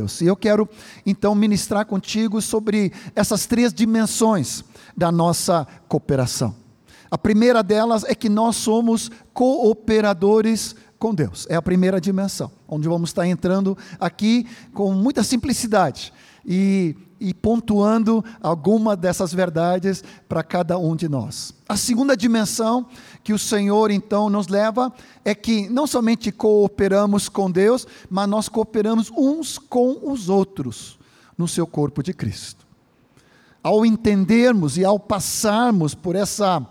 E eu quero então ministrar contigo sobre essas três dimensões da nossa cooperação. A primeira delas é que nós somos cooperadores com Deus. É a primeira dimensão, onde vamos estar entrando aqui com muita simplicidade e, e pontuando alguma dessas verdades para cada um de nós. A segunda dimensão que o Senhor então nos leva é que não somente cooperamos com Deus, mas nós cooperamos uns com os outros no seu corpo de Cristo. Ao entendermos e ao passarmos por essa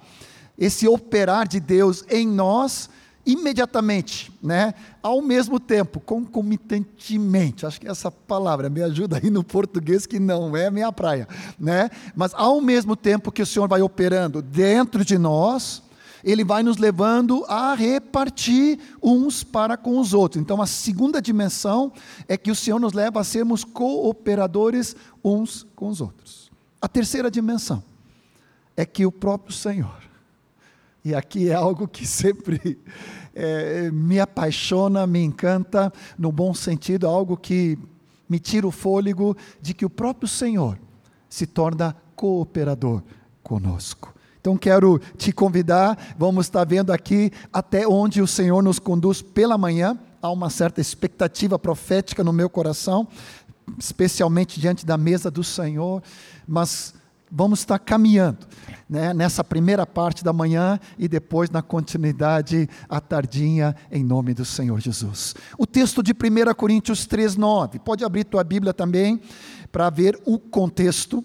esse operar de Deus em nós, imediatamente, né? Ao mesmo tempo, concomitantemente. Acho que essa palavra me ajuda aí no português que não é minha praia, né? Mas ao mesmo tempo que o Senhor vai operando dentro de nós, ele vai nos levando a repartir uns para com os outros. Então, a segunda dimensão é que o Senhor nos leva a sermos cooperadores uns com os outros. A terceira dimensão é que o próprio Senhor e aqui é algo que sempre é, me apaixona, me encanta, no bom sentido, algo que me tira o fôlego de que o próprio Senhor se torna cooperador conosco. Então quero te convidar, vamos estar vendo aqui até onde o Senhor nos conduz pela manhã. Há uma certa expectativa profética no meu coração, especialmente diante da mesa do Senhor, mas vamos estar caminhando né, nessa primeira parte da manhã e depois na continuidade à tardinha, em nome do Senhor Jesus. O texto de 1 Coríntios 3,9. Pode abrir tua Bíblia também para ver o contexto,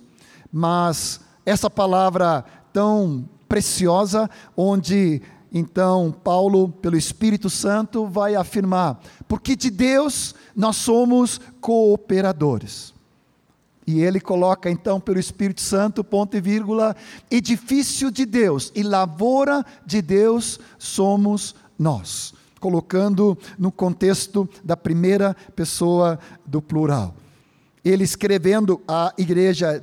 mas essa palavra tão preciosa, onde então Paulo, pelo Espírito Santo, vai afirmar: porque de Deus nós somos cooperadores. E ele coloca então pelo Espírito Santo, ponto e vírgula, edifício de Deus e lavoura de Deus somos nós. Colocando no contexto da primeira pessoa do plural. Ele escrevendo à igreja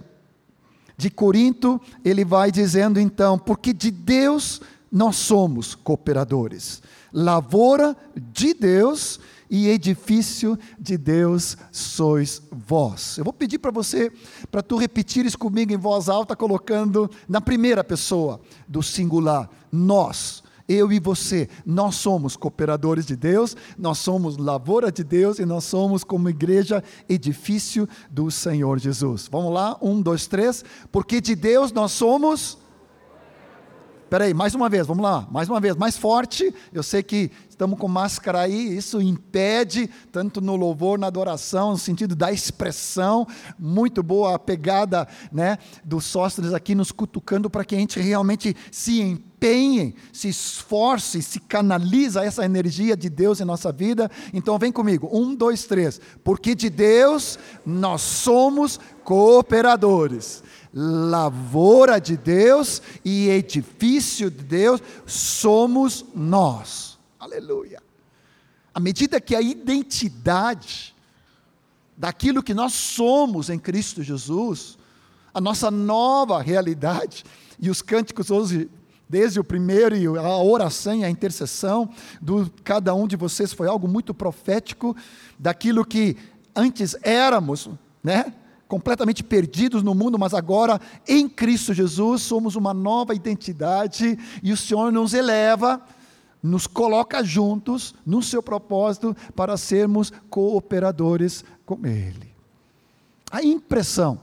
de Corinto, ele vai dizendo então, porque de Deus nós somos cooperadores. Lavoura de Deus e edifício de Deus sois vós. Eu vou pedir para você, para tu repetires comigo em voz alta, colocando na primeira pessoa do singular, nós. Eu e você, nós somos cooperadores de Deus, nós somos lavoura de Deus e nós somos, como igreja, edifício do Senhor Jesus. Vamos lá? Um, dois, três. Porque de Deus nós somos Espera aí, mais uma vez, vamos lá, mais uma vez, mais forte. Eu sei que estamos com máscara aí, isso impede, tanto no louvor, na adoração, no sentido da expressão. Muito boa a pegada né, dos sóstenes aqui nos cutucando para que a gente realmente se empenhe, se esforce, se canaliza essa energia de Deus em nossa vida. Então vem comigo, um, dois, três. Porque de Deus nós somos cooperadores lavoura de Deus e edifício de Deus somos nós. Aleluia. À medida que a identidade daquilo que nós somos em Cristo Jesus, a nossa nova realidade, e os cânticos hoje, desde o primeiro e a oração e a intercessão do cada um de vocês foi algo muito profético daquilo que antes éramos, né? Completamente perdidos no mundo, mas agora em Cristo Jesus somos uma nova identidade e o Senhor nos eleva, nos coloca juntos no seu propósito para sermos cooperadores com Ele. A impressão,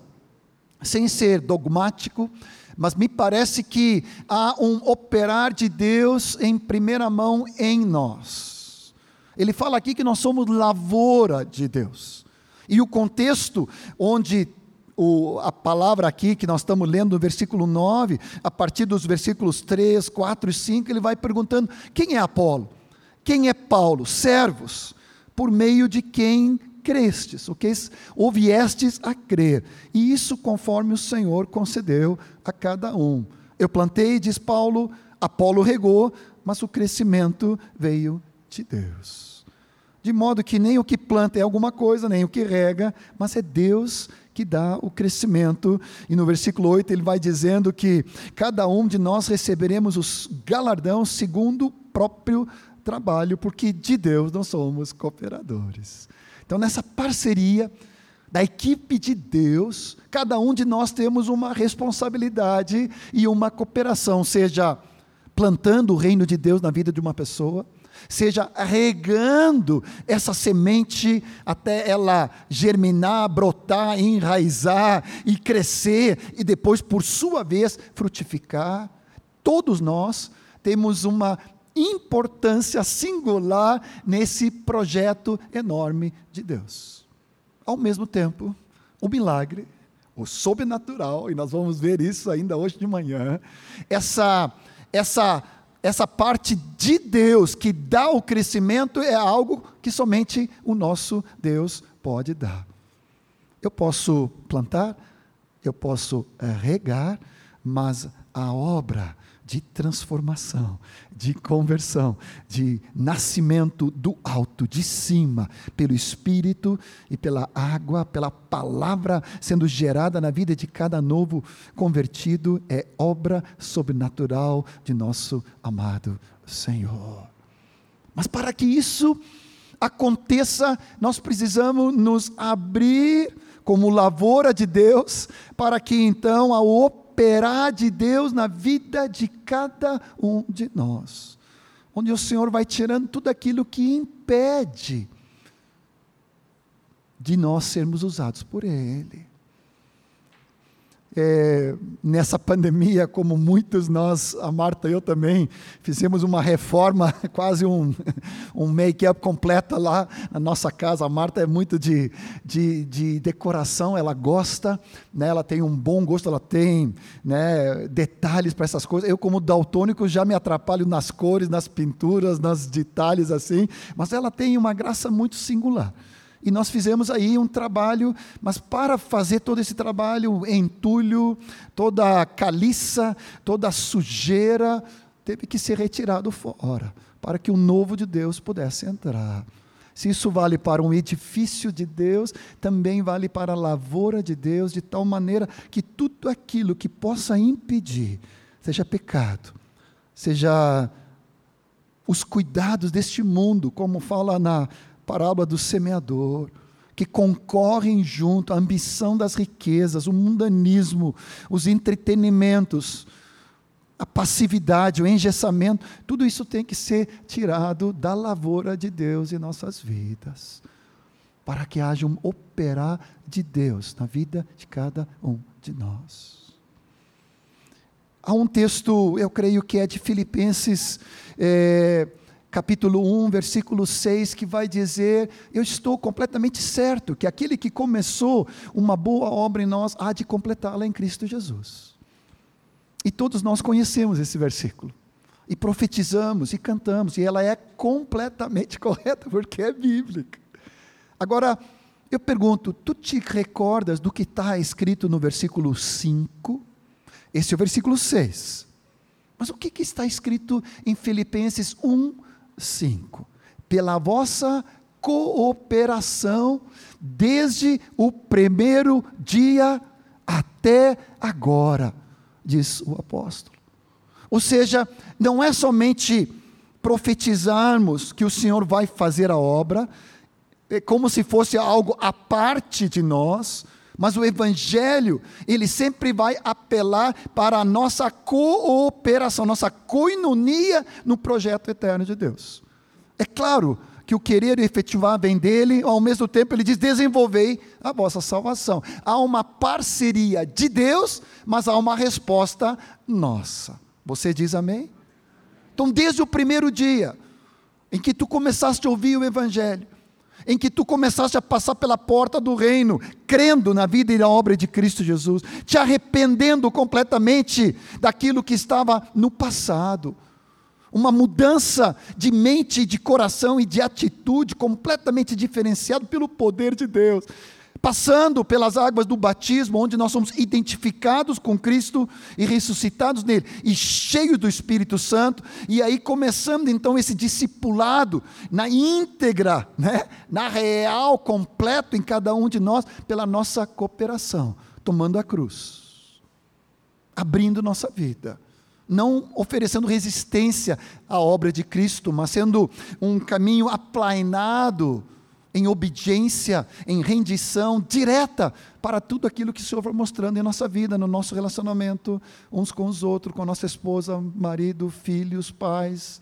sem ser dogmático, mas me parece que há um operar de Deus em primeira mão em nós. Ele fala aqui que nós somos lavoura de Deus. E o contexto onde o, a palavra aqui que nós estamos lendo no versículo 9, a partir dos versículos 3, 4 e 5, ele vai perguntando: quem é Apolo? Quem é Paulo? Servos, por meio de quem crestes, o que ouviestes a crer. E isso conforme o Senhor concedeu a cada um. Eu plantei, diz Paulo, Apolo regou, mas o crescimento veio de Deus de modo que nem o que planta é alguma coisa, nem o que rega, mas é Deus que dá o crescimento. E no versículo 8 ele vai dizendo que cada um de nós receberemos os galardão segundo o próprio trabalho, porque de Deus nós somos cooperadores. Então, nessa parceria da equipe de Deus, cada um de nós temos uma responsabilidade e uma cooperação, seja plantando o reino de Deus na vida de uma pessoa, seja regando essa semente até ela germinar, brotar, enraizar e crescer e depois, por sua vez, frutificar. Todos nós temos uma importância singular nesse projeto enorme de Deus. Ao mesmo tempo, o milagre, o sobrenatural, e nós vamos ver isso ainda hoje de manhã, essa essa essa parte de Deus que dá o crescimento é algo que somente o nosso Deus pode dar. Eu posso plantar, eu posso é, regar, mas a obra de transformação, de conversão, de nascimento do alto, de cima, pelo Espírito e pela água, pela palavra sendo gerada na vida de cada novo convertido, é obra sobrenatural de nosso amado Senhor. Mas para que isso aconteça, nós precisamos nos abrir como lavoura de Deus, para que então a oportunidade operar de Deus na vida de cada um de nós. Onde o Senhor vai tirando tudo aquilo que impede de nós sermos usados por Ele é, nessa pandemia, como muitos nós, a Marta e eu também, fizemos uma reforma, quase um, um make-up completa lá na nossa casa. A Marta é muito de, de, de, decoração, ela gosta, né, ela tem um bom gosto, ela tem né, detalhes para essas coisas. Eu, como daltônico, já me atrapalho nas cores, nas pinturas, nos detalhes assim, mas ela tem uma graça muito singular. E nós fizemos aí um trabalho, mas para fazer todo esse trabalho, entulho, toda a caliça, toda a sujeira, teve que ser retirado fora, para que o novo de Deus pudesse entrar. Se isso vale para um edifício de Deus, também vale para a lavoura de Deus, de tal maneira que tudo aquilo que possa impedir, seja pecado, seja os cuidados deste mundo, como fala na parábola do semeador, que concorrem junto à ambição das riquezas, o mundanismo, os entretenimentos, a passividade, o engessamento, tudo isso tem que ser tirado da lavoura de Deus em nossas vidas, para que haja um operar de Deus na vida de cada um de nós. Há um texto, eu creio que é de Filipenses. É, capítulo 1, versículo 6, que vai dizer: Eu estou completamente certo que aquele que começou uma boa obra em nós há de completá-la em Cristo Jesus. E todos nós conhecemos esse versículo. E profetizamos e cantamos, e ela é completamente correta, porque é bíblica. Agora, eu pergunto: tu te recordas do que está escrito no versículo 5? Esse é o versículo 6. Mas o que, que está escrito em Filipenses 1, 5. Pela vossa cooperação desde o primeiro dia até agora, diz o apóstolo. Ou seja, não é somente profetizarmos que o Senhor vai fazer a obra, é como se fosse algo à parte de nós, mas o Evangelho, ele sempre vai apelar para a nossa cooperação, nossa coinonia no projeto eterno de Deus. É claro que o querer efetivar vem dele, ao mesmo tempo ele diz: desenvolvei a vossa salvação. Há uma parceria de Deus, mas há uma resposta nossa. Você diz amém? Então, desde o primeiro dia em que tu começaste a ouvir o Evangelho, em que tu começaste a passar pela porta do reino, crendo na vida e na obra de Cristo Jesus, te arrependendo completamente daquilo que estava no passado. Uma mudança de mente, de coração e de atitude completamente diferenciado pelo poder de Deus passando pelas águas do batismo, onde nós somos identificados com Cristo e ressuscitados nele, e cheios do Espírito Santo, e aí começando então esse discipulado na íntegra, né, na real, completo em cada um de nós, pela nossa cooperação, tomando a cruz, abrindo nossa vida não oferecendo resistência à obra de Cristo, mas sendo um caminho aplainado em obediência, em rendição direta para tudo aquilo que o Senhor vai mostrando em nossa vida, no nosso relacionamento uns com os outros, com a nossa esposa, marido, filhos, pais,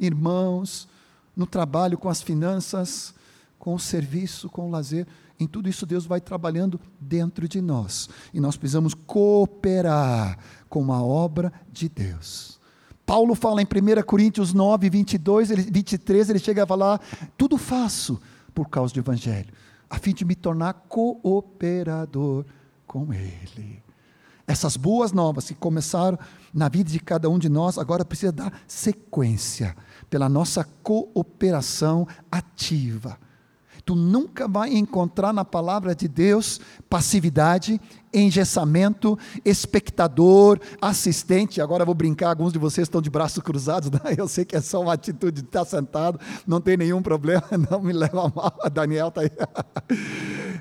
irmãos, no trabalho, com as finanças, com o serviço, com o lazer. Em tudo isso, Deus vai trabalhando dentro de nós. E nós precisamos cooperar com a obra de Deus. Paulo fala em 1 Coríntios 9, 22, 23, ele chega a falar: tudo faço por causa do Evangelho, a fim de me tornar cooperador com Ele. Essas boas novas que começaram na vida de cada um de nós, agora precisa dar sequência pela nossa cooperação ativa. Tu nunca vai encontrar na palavra de Deus passividade, engessamento, espectador, assistente. Agora vou brincar, alguns de vocês estão de braços cruzados. Né? Eu sei que é só uma atitude de estar sentado, não tem nenhum problema, não me leva mal. A Daniel está aí.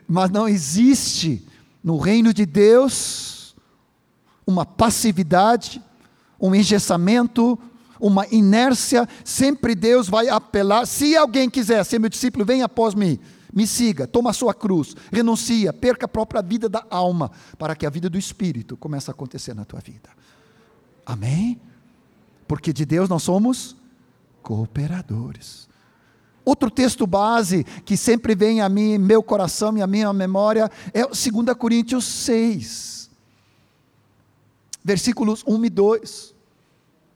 Mas não existe no reino de Deus uma passividade, um engessamento, uma inércia, sempre Deus vai apelar. Se alguém quiser ser meu discípulo, venha após mim. Me siga, toma a sua cruz, renuncia, perca a própria vida da alma, para que a vida do espírito comece a acontecer na tua vida. Amém? Porque de Deus nós somos cooperadores. Outro texto base que sempre vem a mim, meu coração e a minha memória, é 2 Coríntios 6, versículos 1 e 2.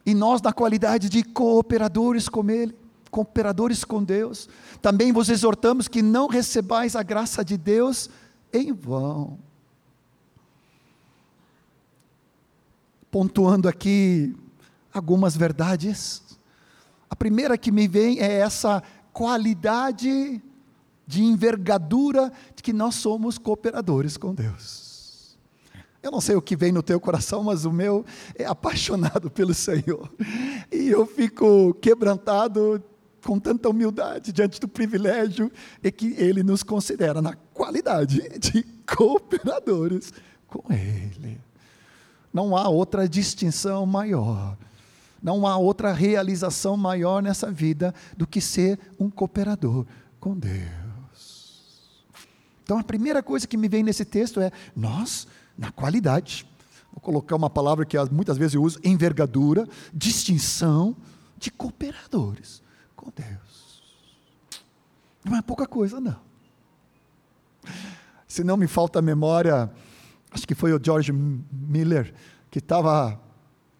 E nós, na qualidade de cooperadores com Ele, cooperadores com Deus, também vos exortamos que não recebais a graça de Deus em vão. Pontuando aqui algumas verdades. A primeira que me vem é essa qualidade de envergadura de que nós somos cooperadores com Deus. Eu não sei o que vem no teu coração, mas o meu é apaixonado pelo Senhor. E eu fico quebrantado com tanta humildade diante do privilégio e que Ele nos considera na qualidade de cooperadores com Ele. Não há outra distinção maior, não há outra realização maior nessa vida do que ser um cooperador com Deus. Então a primeira coisa que me vem nesse texto é: nós na qualidade. Vou colocar uma palavra que muitas vezes eu uso: envergadura, distinção de cooperadores com Deus. Não é pouca coisa, não. Se não me falta a memória, acho que foi o George Miller que estava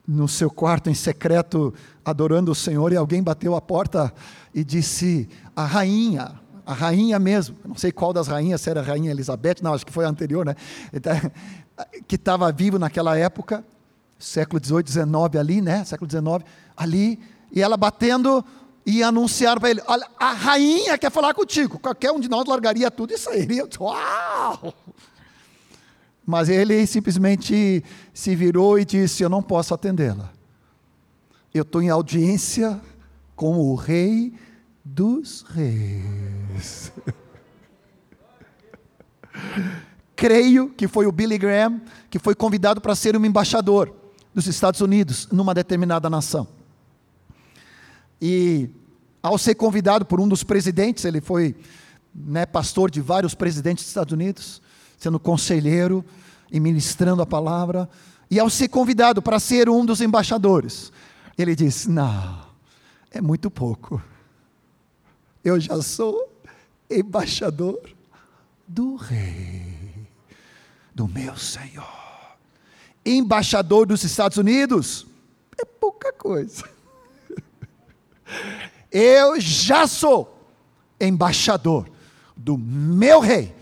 no seu quarto em secreto adorando o Senhor e alguém bateu a porta e disse: A rainha, a rainha mesmo, não sei qual das rainhas, se era a rainha Elizabeth, não, acho que foi a anterior, né? Que estava vivo naquela época, século XVIII, XIX ali, né? Século XIX, ali, e ela batendo e anunciaram para ele: Olha, a rainha quer falar contigo. Qualquer um de nós largaria tudo e sairia. Uau! Mas ele simplesmente se virou e disse: Eu não posso atendê-la. Eu estou em audiência com o rei dos reis. Creio que foi o Billy Graham que foi convidado para ser um embaixador dos Estados Unidos numa determinada nação. E ao ser convidado por um dos presidentes, ele foi né, pastor de vários presidentes dos Estados Unidos, sendo conselheiro e ministrando a palavra. E ao ser convidado para ser um dos embaixadores, ele disse: Não, é muito pouco. Eu já sou embaixador do rei do meu Senhor. Embaixador dos Estados Unidos é pouca coisa. Eu já sou embaixador do meu Rei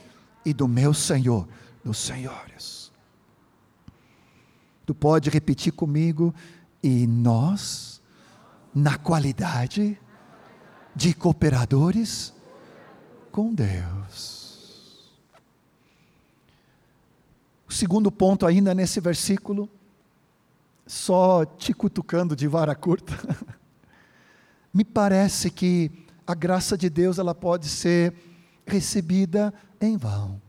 e do meu Senhor, dos senhores. Tu pode repetir comigo, e nós, na qualidade de cooperadores com Deus. O segundo ponto, ainda nesse versículo, só te cutucando de vara curta, me parece que a graça de Deus ela pode ser recebida em vão.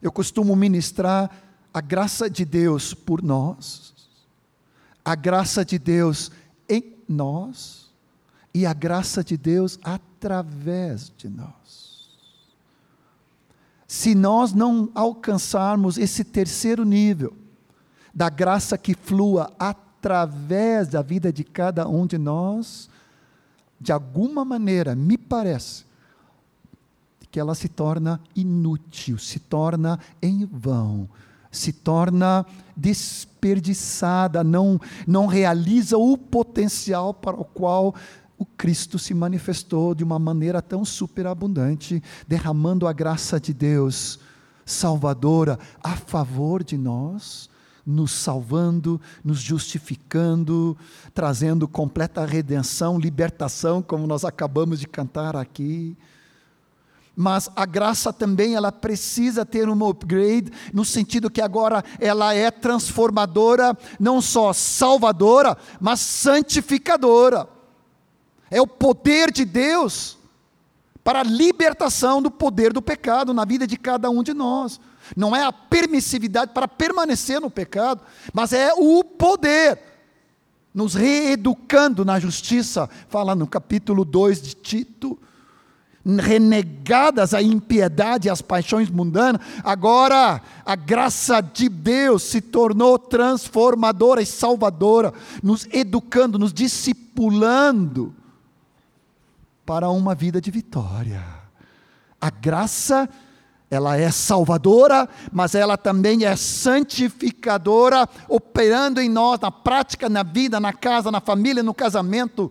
Eu costumo ministrar a graça de Deus por nós, a graça de Deus em nós, e a graça de Deus através de nós. Se nós não alcançarmos esse terceiro nível da graça que flua através da vida de cada um de nós, de alguma maneira, me parece, que ela se torna inútil, se torna em vão, se torna desperdiçada, não, não realiza o potencial para o qual o Cristo se manifestou de uma maneira tão superabundante, derramando a graça de Deus salvadora a favor de nós, nos salvando, nos justificando, trazendo completa redenção, libertação, como nós acabamos de cantar aqui. Mas a graça também ela precisa ter um upgrade no sentido que agora ela é transformadora, não só salvadora, mas santificadora é o poder de Deus para a libertação do poder do pecado na vida de cada um de nós. Não é a permissividade para permanecer no pecado, mas é o poder nos reeducando na justiça, fala no capítulo 2 de Tito, renegadas a impiedade e as paixões mundanas, agora a graça de Deus se tornou transformadora e salvadora, nos educando, nos discipulando para uma vida de vitória. A graça, ela é salvadora, mas ela também é santificadora, operando em nós, na prática, na vida, na casa, na família, no casamento.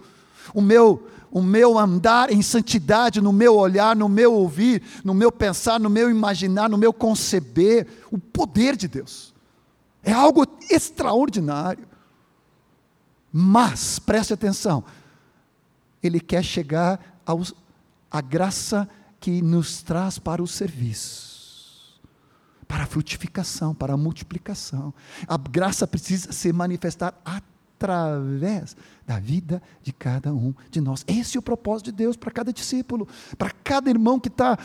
O meu, o meu andar em santidade, no meu olhar, no meu ouvir, no meu pensar, no meu imaginar, no meu conceber, o poder de Deus. É algo extraordinário. Mas, preste atenção, ele quer chegar à graça que nos traz para o serviço, para a frutificação, para a multiplicação. A graça precisa se manifestar através da vida de cada um de nós. Esse é o propósito de Deus para cada discípulo, para cada irmão que está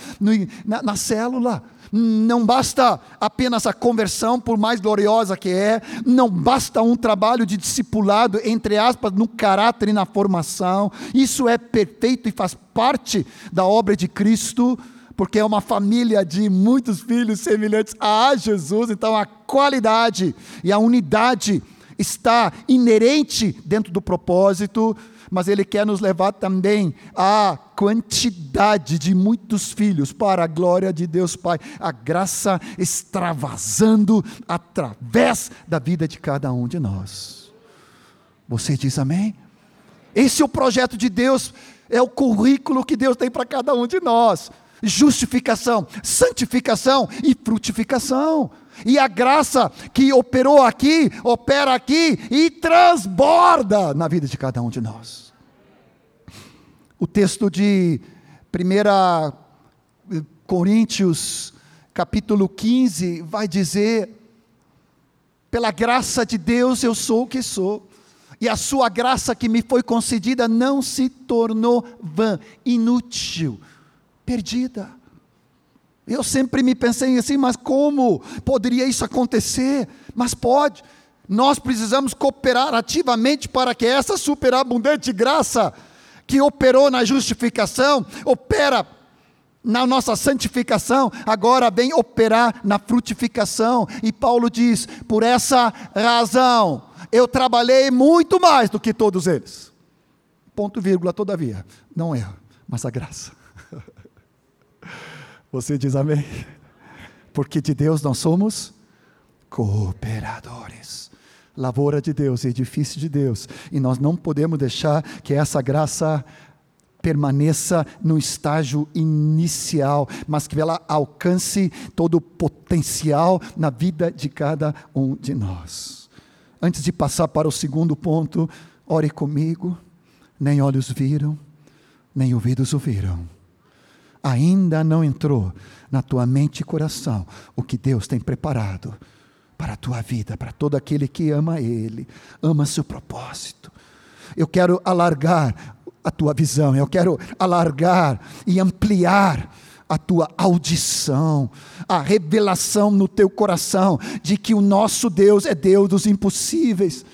na, na célula. Não basta apenas a conversão, por mais gloriosa que é, não basta um trabalho de discipulado, entre aspas, no caráter e na formação. Isso é perfeito e faz parte da obra de Cristo porque é uma família de muitos filhos semelhantes a Jesus, então a qualidade e a unidade está inerente dentro do propósito, mas Ele quer nos levar também à quantidade de muitos filhos para a glória de Deus Pai, a graça extravasando através da vida de cada um de nós. Você diz amém? Esse é o projeto de Deus, é o currículo que Deus tem para cada um de nós: justificação, santificação e frutificação. E a graça que operou aqui, opera aqui e transborda na vida de cada um de nós. O texto de 1 Coríntios, capítulo 15, vai dizer: pela graça de Deus eu sou o que sou, e a sua graça que me foi concedida não se tornou vã, inútil, perdida eu sempre me pensei assim, mas como poderia isso acontecer? Mas pode. Nós precisamos cooperar ativamente para que essa superabundante graça que operou na justificação, opera na nossa santificação, agora vem operar na frutificação. E Paulo diz: por essa razão, eu trabalhei muito mais do que todos eles. Ponto vírgula, todavia, não erro, mas a graça. Você diz amém? Porque de Deus nós somos cooperadores. Lavoura de Deus, edifício de Deus. E nós não podemos deixar que essa graça permaneça no estágio inicial, mas que ela alcance todo o potencial na vida de cada um de nós. Antes de passar para o segundo ponto, ore comigo. Nem olhos viram, nem ouvidos ouviram ainda não entrou na tua mente e coração o que Deus tem preparado para a tua vida, para todo aquele que ama Ele, ama seu propósito. Eu quero alargar a tua visão, eu quero alargar e ampliar a tua audição, a revelação no teu coração de que o nosso Deus é Deus dos impossíveis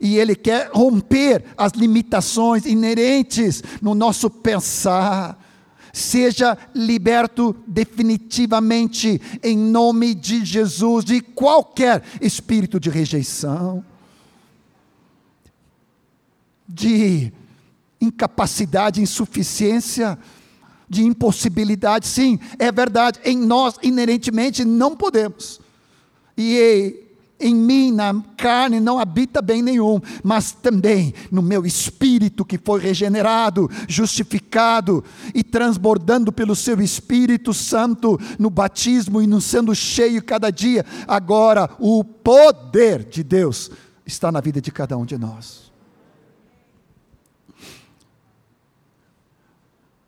E Ele quer romper as limitações inerentes no nosso pensar. Seja liberto definitivamente, em nome de Jesus, de qualquer espírito de rejeição, de incapacidade, insuficiência, de impossibilidade. Sim, é verdade, em nós inerentemente não podemos. E em mim, na carne, não habita bem nenhum, mas também no meu espírito que foi regenerado, justificado e transbordando pelo seu Espírito Santo no batismo e no sendo cheio cada dia. Agora, o poder de Deus está na vida de cada um de nós.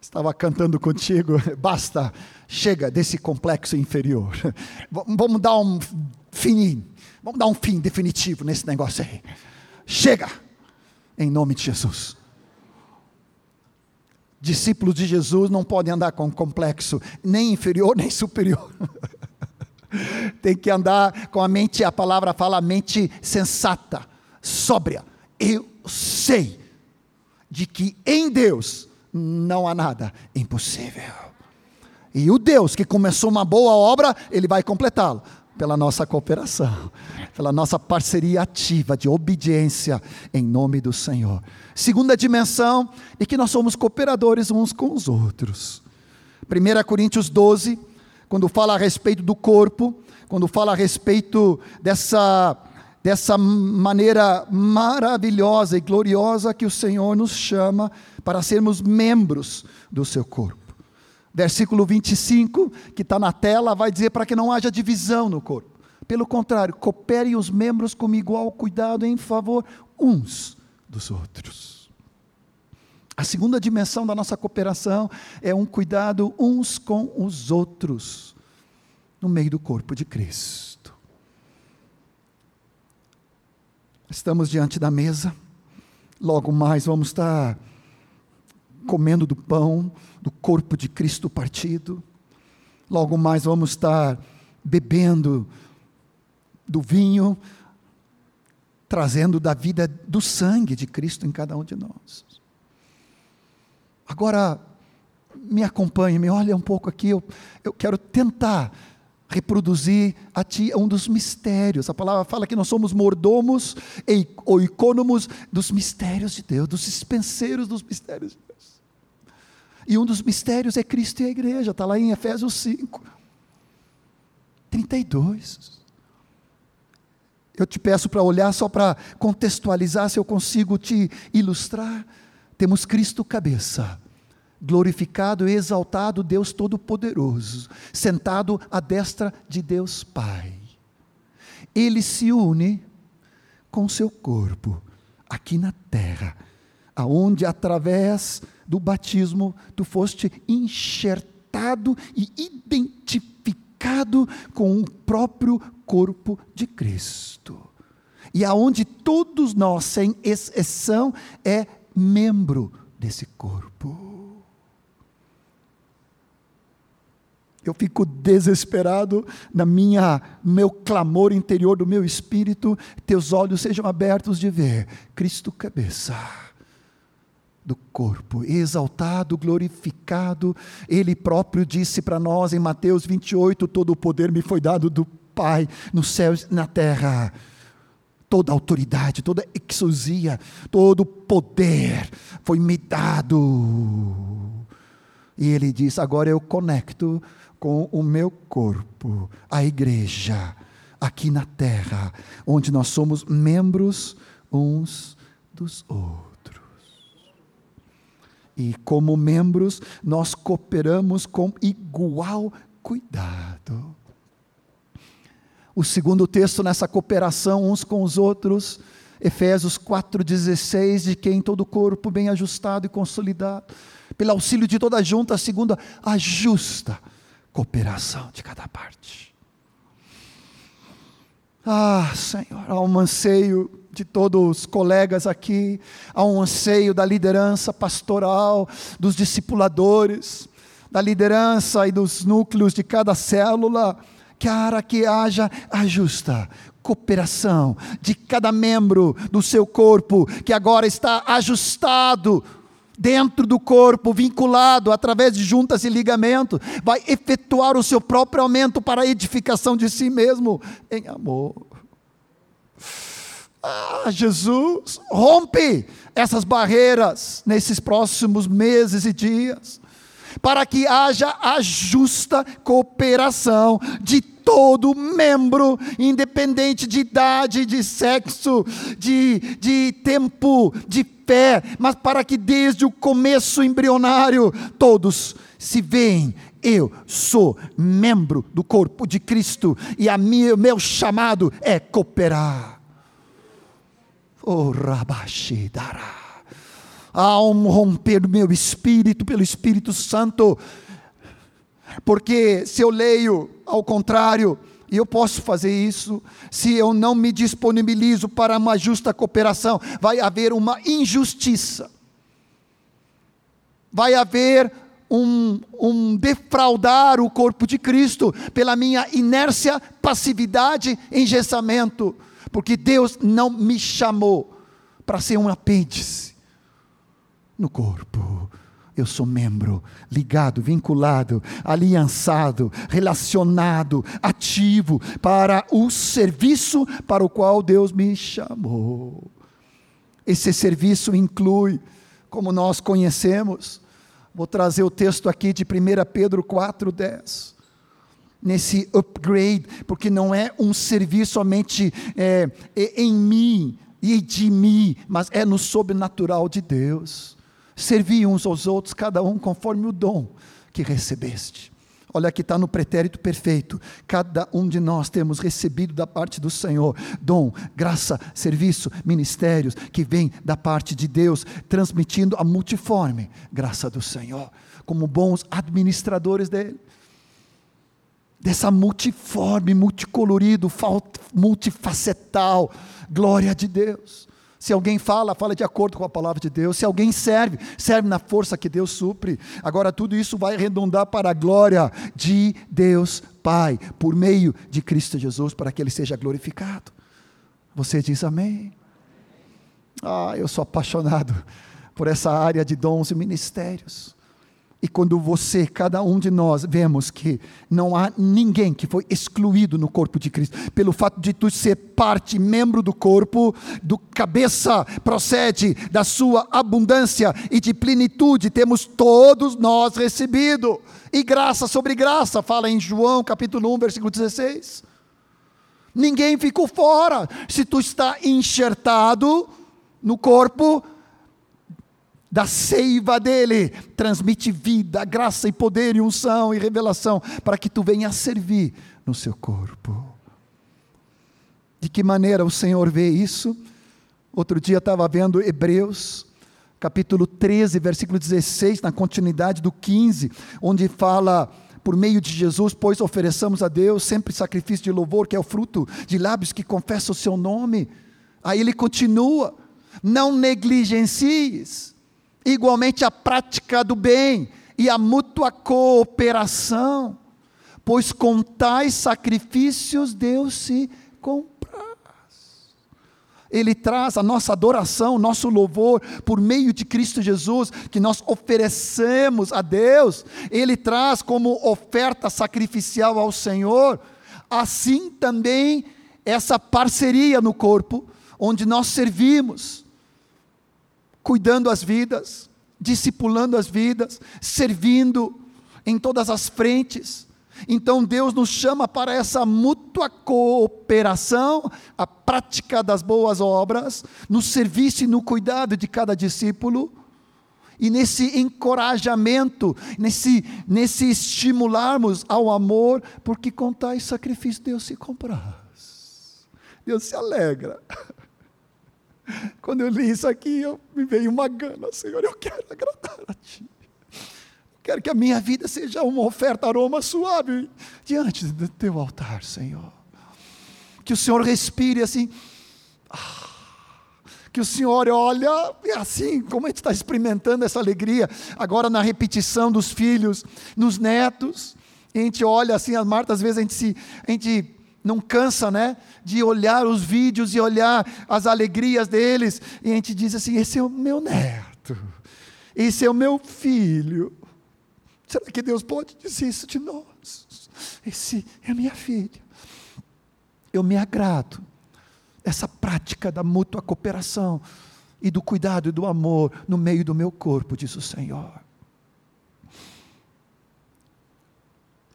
Estava cantando contigo, basta, chega desse complexo inferior. Vamos dar um fim, vamos dar um fim definitivo nesse negócio aí. Chega, em nome de Jesus. Discípulos de Jesus não podem andar com complexo, nem inferior nem superior. Tem que andar com a mente, a palavra fala, a mente sensata, sóbria. Eu sei de que em Deus não há nada impossível. E o Deus que começou uma boa obra, ele vai completá-la pela nossa cooperação, pela nossa parceria ativa de obediência em nome do Senhor. Segunda dimensão é que nós somos cooperadores uns com os outros. 1 Coríntios 12, quando fala a respeito do corpo, quando fala a respeito dessa dessa maneira maravilhosa e gloriosa que o Senhor nos chama para sermos membros do seu corpo. Versículo 25, que está na tela, vai dizer para que não haja divisão no corpo. Pelo contrário, cooperem os membros com igual cuidado em favor uns dos outros. A segunda dimensão da nossa cooperação é um cuidado uns com os outros, no meio do corpo de Cristo. Estamos diante da mesa, logo mais vamos estar comendo do pão, do corpo de Cristo partido. Logo mais vamos estar bebendo do vinho, trazendo da vida do sangue de Cristo em cada um de nós. Agora, me acompanhe, me olha um pouco aqui, eu, eu quero tentar reproduzir a ti um dos mistérios. A palavra fala que nós somos mordomos ou icônomos dos mistérios de Deus, dos dispenseiros dos mistérios de Deus. E um dos mistérios é Cristo e a igreja, está lá em Efésios 5, 32. Eu te peço para olhar só para contextualizar, se eu consigo te ilustrar. Temos Cristo cabeça, glorificado e exaltado Deus Todo-Poderoso, sentado à destra de Deus Pai. Ele se une com seu corpo aqui na terra, aonde através do batismo, tu foste enxertado e identificado com o próprio corpo de Cristo. E aonde todos nós, sem exceção, é membro desse corpo. Eu fico desesperado na minha meu clamor interior do meu espírito, teus olhos sejam abertos de ver Cristo cabeça do corpo, exaltado, glorificado. Ele próprio disse para nós em Mateus 28: Todo o poder me foi dado do Pai nos céus e na terra. Toda autoridade, toda exousia, todo poder foi me dado. E ele diz: Agora eu conecto com o meu corpo, a igreja, aqui na terra, onde nós somos membros uns dos outros. E como membros, nós cooperamos com igual cuidado. O segundo texto nessa cooperação uns com os outros, Efésios 4,16, de quem todo o corpo bem ajustado e consolidado, pelo auxílio de toda a junta, segundo a justa cooperação de cada parte. Ah, Senhor, há um anseio de todos os colegas aqui, há um anseio da liderança pastoral, dos discipuladores, da liderança e dos núcleos de cada célula, para que haja a justa cooperação de cada membro do seu corpo, que agora está ajustado dentro do corpo, vinculado através de juntas e ligamentos, vai efetuar o seu próprio aumento para a edificação de si mesmo em amor. Ah, Jesus, rompe essas barreiras nesses próximos meses e dias, para que haja a justa cooperação de todo membro, independente de idade, de sexo, de, de tempo, de fé, mas para que desde o começo embrionário todos se veem eu sou membro do corpo de Cristo e a meu chamado é cooperar. Oh, Rabashidara. Há um romper do meu espírito pelo Espírito Santo. Porque se eu leio ao contrário, e eu posso fazer isso, se eu não me disponibilizo para uma justa cooperação, vai haver uma injustiça, vai haver um, um, defraudar o corpo de Cristo pela minha inércia, passividade, engessamento, porque Deus não me chamou para ser um apêndice no corpo eu sou membro, ligado, vinculado, aliançado, relacionado, ativo para o serviço para o qual Deus me chamou. Esse serviço inclui, como nós conhecemos, vou trazer o texto aqui de 1 Pedro 4,10 nesse upgrade, porque não é um serviço somente é, é em mim e de mim, mas é no sobrenatural de Deus servi uns aos outros, cada um conforme o dom que recebeste. Olha aqui está no pretérito perfeito. Cada um de nós temos recebido da parte do Senhor dom, graça, serviço, ministérios que vem da parte de Deus, transmitindo a multiforme graça do Senhor, como bons administradores dele. Dessa multiforme, multicolorido, multifacetal glória de Deus. Se alguém fala, fala de acordo com a palavra de Deus. Se alguém serve, serve na força que Deus supre. Agora, tudo isso vai redundar para a glória de Deus Pai, por meio de Cristo Jesus, para que Ele seja glorificado. Você diz amém? Ah, eu sou apaixonado por essa área de dons e ministérios. E quando você, cada um de nós, vemos que não há ninguém que foi excluído no corpo de Cristo, pelo fato de tu ser parte, membro do corpo, do cabeça procede da sua abundância e de plenitude, temos todos nós recebido. E graça sobre graça, fala em João capítulo 1, versículo 16. Ninguém ficou fora. Se tu está enxertado no corpo, da seiva dele, transmite vida, graça e poder e unção e revelação para que tu venha servir no seu corpo. De que maneira o Senhor vê isso? Outro dia estava vendo Hebreus, capítulo 13, versículo 16, na continuidade do 15, onde fala por meio de Jesus, pois ofereçamos a Deus sempre sacrifício de louvor, que é o fruto de lábios que confessam o seu nome. Aí ele continua: não negligencies igualmente a prática do bem e a mútua cooperação, pois com tais sacrifícios Deus se compraz. Ele traz a nossa adoração, nosso louvor por meio de Cristo Jesus, que nós oferecemos a Deus, Ele traz como oferta sacrificial ao Senhor, assim também essa parceria no corpo, onde nós servimos, cuidando as vidas, discipulando as vidas, servindo em todas as frentes. Então Deus nos chama para essa mútua cooperação, a prática das boas obras, no serviço e no cuidado de cada discípulo, e nesse encorajamento, nesse, nesse estimularmos ao amor, porque com tais sacrifícios Deus se compraz, Deus se alegra. Quando eu li isso aqui, eu, me veio uma gana, Senhor, eu quero agradar a Ti. Quero que a minha vida seja uma oferta aroma suave diante do Teu altar, Senhor. Que o Senhor respire assim. Ah, que o Senhor olha, é assim, como a gente está experimentando essa alegria, agora na repetição dos filhos, nos netos, a gente olha assim, a Marta, às vezes a gente, se, a gente não cansa, né? De olhar os vídeos e olhar as alegrias deles. E a gente diz assim: esse é o meu neto, esse é o meu filho. Será que Deus pode dizer isso de nós? Esse é a minha filha. Eu me agrado. Essa prática da mútua cooperação e do cuidado e do amor no meio do meu corpo, diz o Senhor.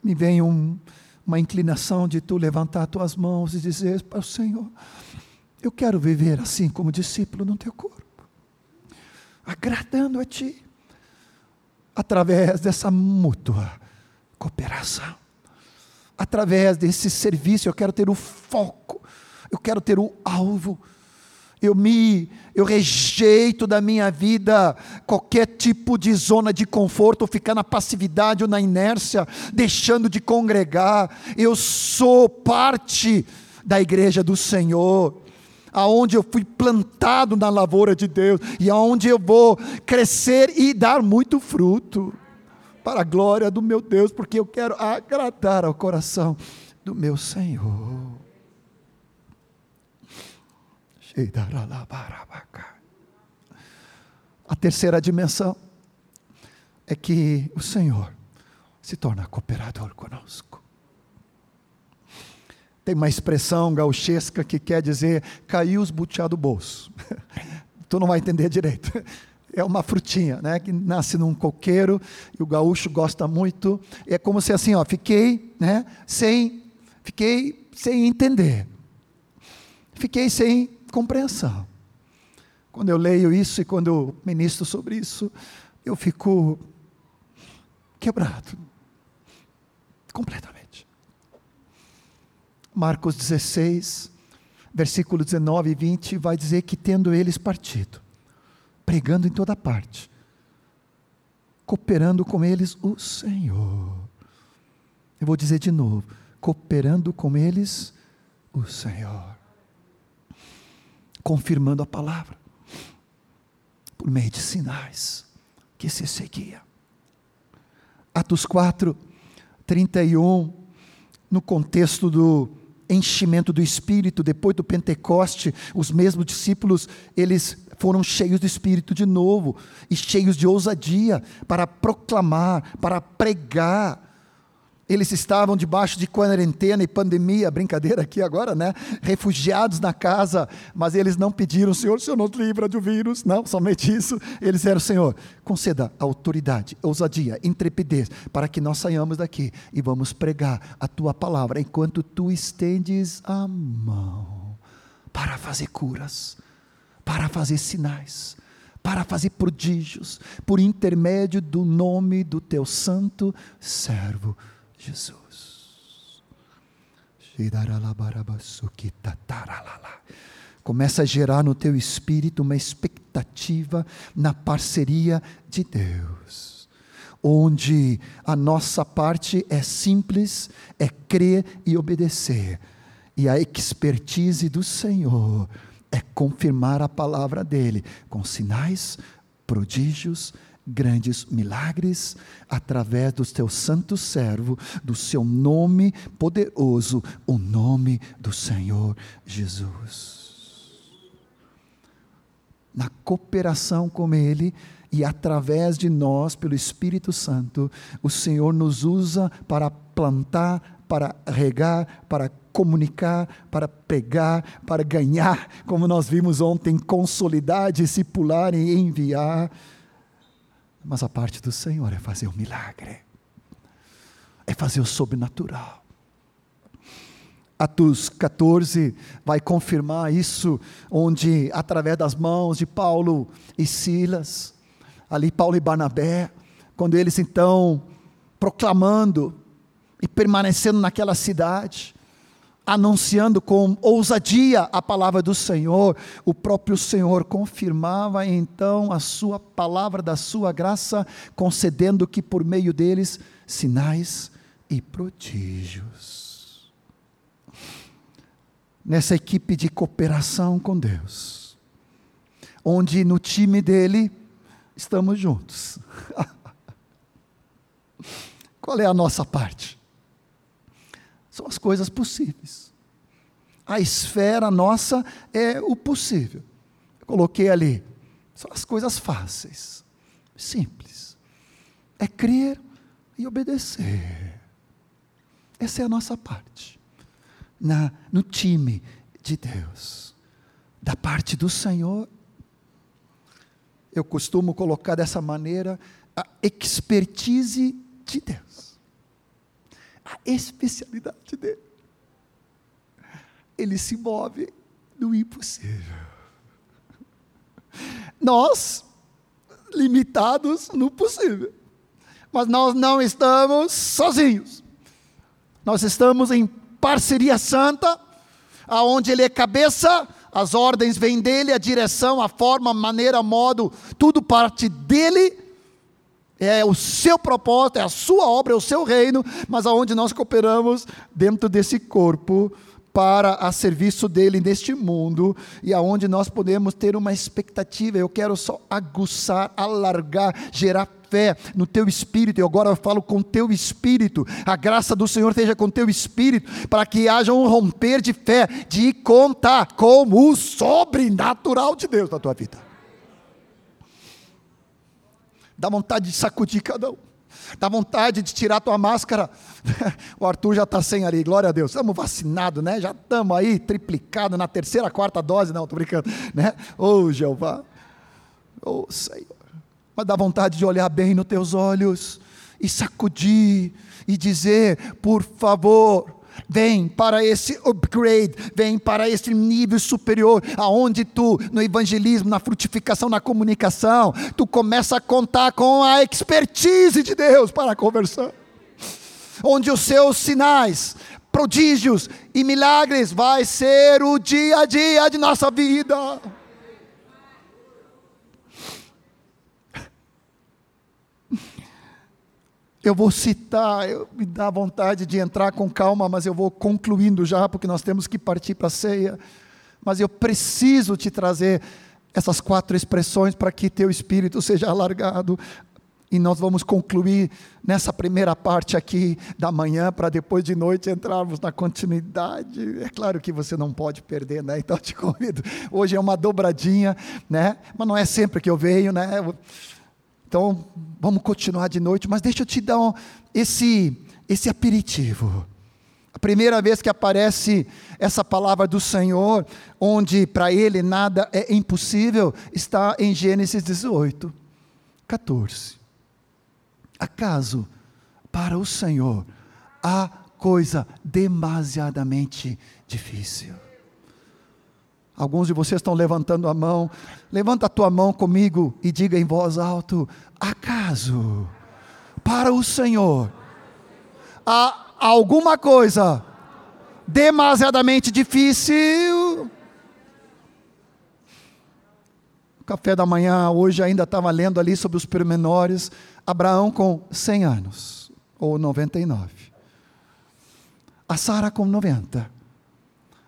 Me vem um, uma inclinação de tu levantar tuas mãos e dizer para o Senhor: Eu quero viver assim como discípulo no teu corpo, agradando a ti, através dessa mútua cooperação, através desse serviço. Eu quero ter o foco, eu quero ter o alvo eu me eu rejeito da minha vida qualquer tipo de zona de conforto, ficar na passividade ou na inércia, deixando de congregar. Eu sou parte da igreja do Senhor. Aonde eu fui plantado na lavoura de Deus e aonde eu vou crescer e dar muito fruto para a glória do meu Deus, porque eu quero agradar ao coração do meu Senhor. A terceira dimensão é que o Senhor se torna cooperador conosco. Tem uma expressão gauchesca que quer dizer caiu os butiá do bolso. tu não vai entender direito. É uma frutinha, né, que nasce num coqueiro e o gaúcho gosta muito. É como se assim, ó, fiquei, né, sem, fiquei sem entender. Fiquei sem compreensão. Quando eu leio isso e quando eu ministro sobre isso, eu fico quebrado. Completamente. Marcos 16, versículo 19 e 20, vai dizer que tendo eles partido, pregando em toda parte, cooperando com eles o Senhor. Eu vou dizer de novo, cooperando com eles o Senhor confirmando a palavra, por meio de sinais que se seguia. Atos 4, 31, no contexto do enchimento do Espírito, depois do Pentecoste, os mesmos discípulos, eles foram cheios do Espírito de novo, e cheios de ousadia, para proclamar, para pregar eles estavam debaixo de quarentena e pandemia, brincadeira aqui agora, né? Refugiados na casa, mas eles não pediram, Senhor, Senhor nos livra do vírus. Não, somente isso. Eles disseram, Senhor, conceda autoridade, ousadia, intrepidez, para que nós saiamos daqui e vamos pregar a tua palavra enquanto tu estendes a mão para fazer curas, para fazer sinais, para fazer prodígios, por intermédio do nome do teu santo servo Jesus. Começa a gerar no teu espírito uma expectativa na parceria de Deus, onde a nossa parte é simples, é crer e obedecer, e a expertise do Senhor é confirmar a palavra dele com sinais, prodígios grandes milagres através do teu santo servo, do seu nome poderoso, o nome do Senhor Jesus. Na cooperação com Ele e através de nós, pelo Espírito Santo, o Senhor nos usa para plantar, para regar, para comunicar, para pegar, para ganhar, como nós vimos ontem, consolidar, discipular e enviar mas a parte do Senhor é fazer o milagre, é fazer o sobrenatural. Atos 14 vai confirmar isso, onde, através das mãos de Paulo e Silas, ali Paulo e Barnabé, quando eles então proclamando e permanecendo naquela cidade, anunciando com ousadia a palavra do Senhor, o próprio Senhor confirmava então a sua palavra da sua graça, concedendo que por meio deles sinais e prodígios. Nessa equipe de cooperação com Deus, onde no time dele estamos juntos. Qual é a nossa parte? São as coisas possíveis. A esfera nossa é o possível. Eu coloquei ali, são as coisas fáceis, simples. É crer e obedecer. Essa é a nossa parte. Na, no time de Deus. Da parte do Senhor. Eu costumo colocar dessa maneira a expertise de Deus. A especialidade dele. Ele se move no impossível. Nós, limitados no possível. Mas nós não estamos sozinhos. Nós estamos em parceria santa, aonde ele é cabeça, as ordens vêm dele, a direção, a forma, a maneira, modo, tudo parte dele. É o seu propósito, é a sua obra, é o seu reino, mas aonde nós cooperamos dentro desse corpo para a serviço dele neste mundo e aonde nós podemos ter uma expectativa. Eu quero só aguçar, alargar, gerar fé no teu espírito, e agora eu falo com teu espírito, a graça do Senhor esteja com teu espírito, para que haja um romper de fé, de contar com o sobrenatural de Deus na tua vida. Dá vontade de sacudir cada um. Dá vontade de tirar tua máscara. O Arthur já está sem ali, glória a Deus. Estamos vacinados, né? Já estamos aí, triplicado na terceira, quarta dose. Não, estou brincando, né? Oh, Jeová. Oh, Senhor. Mas dá vontade de olhar bem nos teus olhos e sacudir e dizer: por favor, Vem para esse upgrade, vem para esse nível superior, aonde tu, no evangelismo, na frutificação, na comunicação, tu começa a contar com a expertise de Deus para a conversão. Onde os seus sinais, prodígios e milagres vai ser o dia a dia de nossa vida. Eu vou citar, eu, me dá vontade de entrar com calma, mas eu vou concluindo já, porque nós temos que partir para a ceia. Mas eu preciso te trazer essas quatro expressões para que teu espírito seja alargado. E nós vamos concluir nessa primeira parte aqui da manhã, para depois de noite entrarmos na continuidade. É claro que você não pode perder, né? Então te convido. Hoje é uma dobradinha, né? Mas não é sempre que eu venho, né? Então, vamos continuar de noite, mas deixa eu te dar um, esse, esse aperitivo. A primeira vez que aparece essa palavra do Senhor, onde para Ele nada é impossível, está em Gênesis 18, 14. Acaso para o Senhor há coisa demasiadamente difícil? Alguns de vocês estão levantando a mão. Levanta a tua mão comigo e diga em voz alta: acaso para o Senhor há alguma coisa demasiadamente difícil? café da manhã hoje ainda estava lendo ali sobre os pormenores. Abraão com 100 anos, ou 99. A Sara com 90.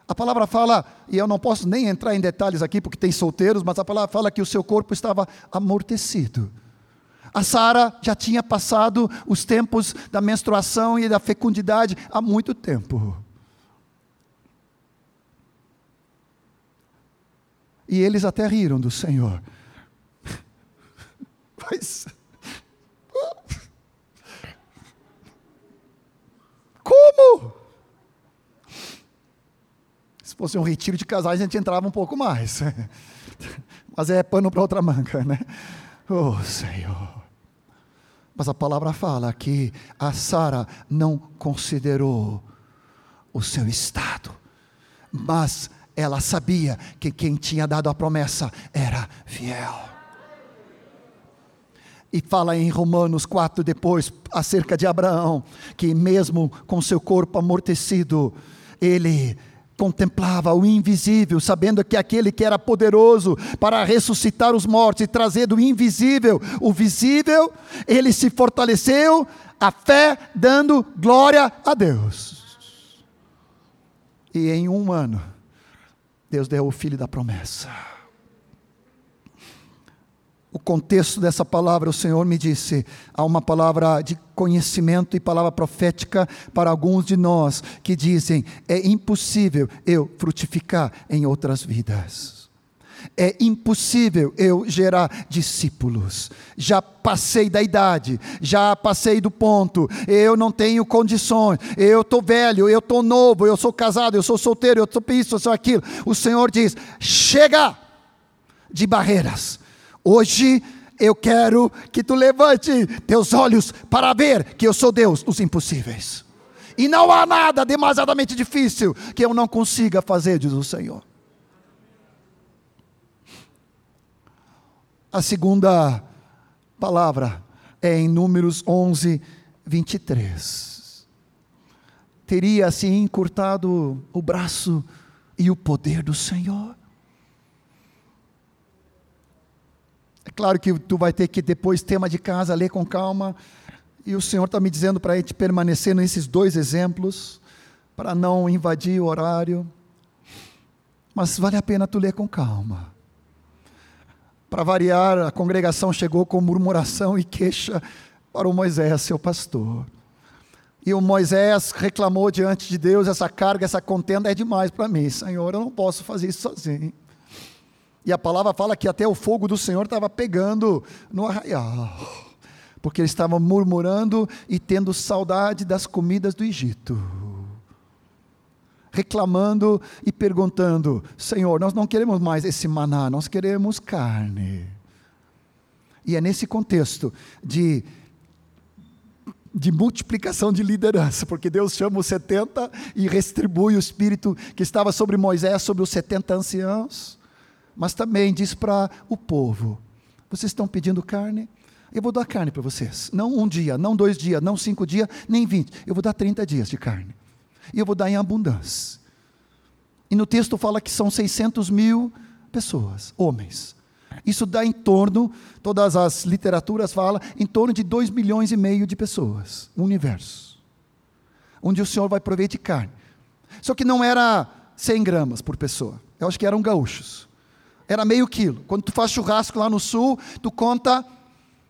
A palavra fala, e eu não posso nem entrar em detalhes aqui porque tem solteiros, mas a palavra fala que o seu corpo estava amortecido. A Sara já tinha passado os tempos da menstruação e da fecundidade há muito tempo. E eles até riram do Senhor. Mas. Como? Fosse um retiro de casais, a gente entrava um pouco mais. Mas é pano para outra manga, né? Oh, Senhor. Mas a palavra fala que a Sara não considerou o seu estado, mas ela sabia que quem tinha dado a promessa era fiel. E fala em Romanos 4 depois, acerca de Abraão, que mesmo com seu corpo amortecido, ele contemplava o invisível, sabendo que aquele que era poderoso para ressuscitar os mortos e trazer do invisível o visível, ele se fortaleceu, a fé dando glória a Deus. E em um ano, Deus deu o filho da promessa. O contexto dessa palavra, o Senhor me disse: há uma palavra de conhecimento e palavra profética para alguns de nós que dizem: é impossível eu frutificar em outras vidas. É impossível eu gerar discípulos. Já passei da idade, já passei do ponto, eu não tenho condições, eu estou velho, eu estou novo, eu sou casado, eu sou solteiro, eu sou isso, eu sou aquilo. O Senhor diz: chega de barreiras Hoje eu quero que tu levante teus olhos para ver que eu sou Deus dos impossíveis. E não há nada demasiadamente difícil que eu não consiga fazer, diz o Senhor. A segunda palavra é em Números 11, 23. Teria assim encurtado o braço e o poder do Senhor. É claro que tu vai ter que depois, tema de casa, ler com calma. E o Senhor está me dizendo para gente permanecer nesses dois exemplos, para não invadir o horário. Mas vale a pena tu ler com calma. Para variar, a congregação chegou com murmuração e queixa para o Moisés, seu pastor. E o Moisés reclamou diante de Deus: essa carga, essa contenda é demais para mim, Senhor, eu não posso fazer isso sozinho. E a palavra fala que até o fogo do Senhor estava pegando no arraial, porque eles estavam murmurando e tendo saudade das comidas do Egito. Reclamando e perguntando: Senhor, nós não queremos mais esse maná, nós queremos carne. E é nesse contexto de de multiplicação de liderança, porque Deus chama os 70 e restribui o espírito que estava sobre Moisés, sobre os 70 anciãos mas também diz para o povo: vocês estão pedindo carne? Eu vou dar carne para vocês. Não um dia, não dois dias, não cinco dias, nem vinte. Eu vou dar 30 dias de carne. E eu vou dar em abundância. E no texto fala que são 600 mil pessoas, homens. Isso dá em torno, todas as literaturas falam, em torno de 2 milhões e meio de pessoas, o universo. Onde o Senhor vai prover de carne. Só que não era 100 gramas por pessoa. Eu acho que eram gaúchos era meio quilo. Quando tu faz churrasco lá no sul, tu conta,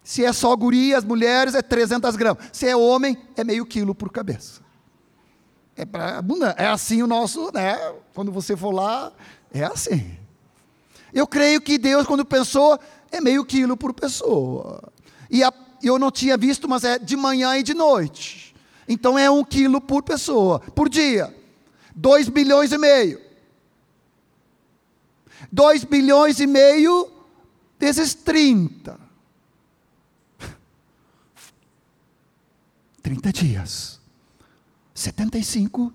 se é só gurias, mulheres, é 300 gramas. Se é homem, é meio quilo por cabeça. É, pra, é assim o nosso, né? Quando você for lá, é assim. Eu creio que Deus, quando pensou, é meio quilo por pessoa. E a, eu não tinha visto, mas é de manhã e de noite. Então é um quilo por pessoa, por dia. Dois bilhões e meio. 2 bilhões e meio vezes 30. 30 dias. 75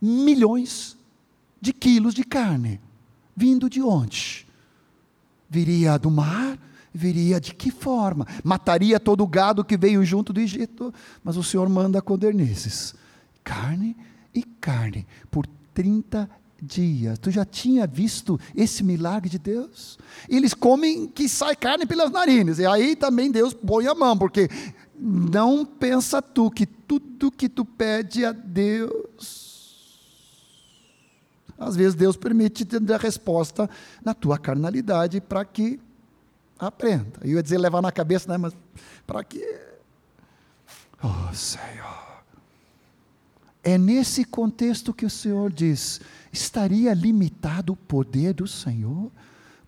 milhões de quilos de carne. Vindo de onde? Viria do mar? Viria de que forma? Mataria todo o gado que veio junto do Egito. Mas o Senhor manda codornizes. Carne e carne por 30 dias. Tu já tinha visto esse milagre de Deus? Eles comem que sai carne pelas narinas. E aí também Deus põe a mão, porque não pensa tu que tudo que tu pede a Deus às vezes Deus permite te dar resposta na tua carnalidade para que aprenda. Eu ia dizer levar na cabeça, né? Mas para que? Oh Senhor. É nesse contexto que o Senhor diz: estaria limitado o poder do Senhor?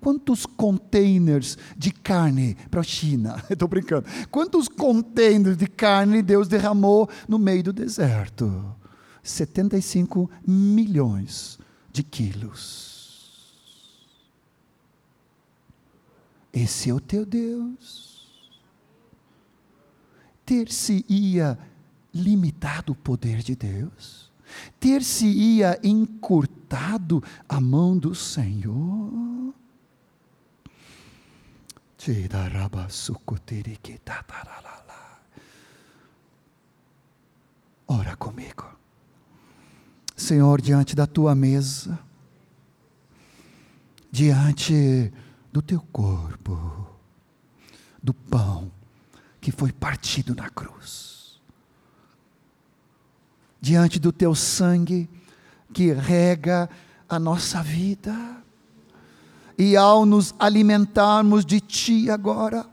Quantos containers de carne para a China? Estou brincando. Quantos containers de carne Deus derramou no meio do deserto? 75 milhões de quilos. Esse é o teu Deus. Ter-se-ia limitado o poder de Deus? Ter-se-ia encurtado a mão do Senhor? Ora comigo. Senhor, diante da tua mesa, diante do teu corpo, do pão que foi partido na cruz diante do teu sangue que rega a nossa vida. e ao nos alimentarmos de Ti agora,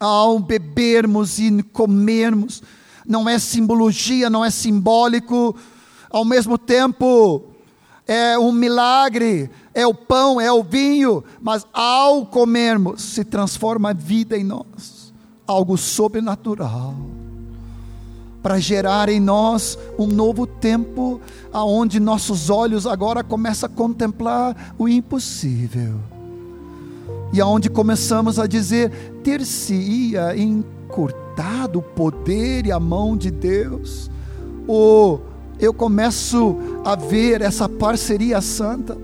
ao bebermos e comermos, não é simbologia, não é simbólico, ao mesmo tempo é um milagre, é o pão, é o vinho, mas ao comermos se transforma a vida em nós, algo sobrenatural, para gerar em nós um novo tempo, aonde nossos olhos agora começam a contemplar o impossível, e aonde começamos a dizer: ter-se-ia encurtado o poder e a mão de Deus, ou eu começo a ver essa parceria santa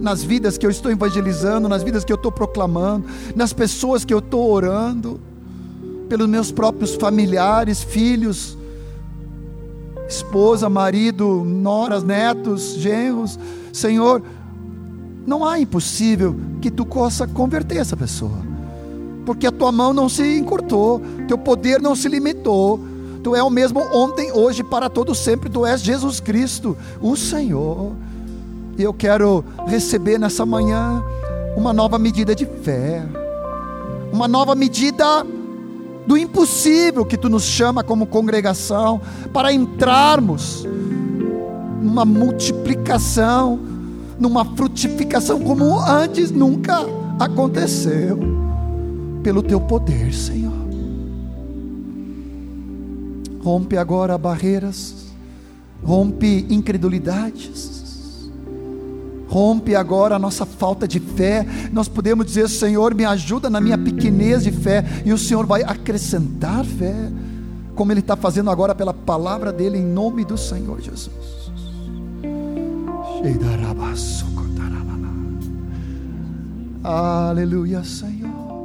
nas vidas que eu estou evangelizando, nas vidas que eu estou proclamando, nas pessoas que eu estou orando, pelos meus próprios familiares, filhos, esposa, marido, noras, netos, genros. Senhor, não há impossível que tu possa converter essa pessoa, porque a tua mão não se encurtou, teu poder não se limitou Tu é o mesmo ontem, hoje, para todo sempre. Tu és Jesus Cristo, o Senhor. E eu quero receber nessa manhã uma nova medida de fé, uma nova medida do impossível que tu nos chama como congregação, para entrarmos numa multiplicação, numa frutificação como antes nunca aconteceu, pelo teu poder, Senhor. Rompe agora barreiras, rompe incredulidades, rompe agora a nossa falta de fé. Nós podemos dizer: Senhor, me ajuda na minha pequenez de fé, e o Senhor vai acrescentar fé, como Ele está fazendo agora pela palavra dEle, em nome do Senhor Jesus. Aleluia, Senhor.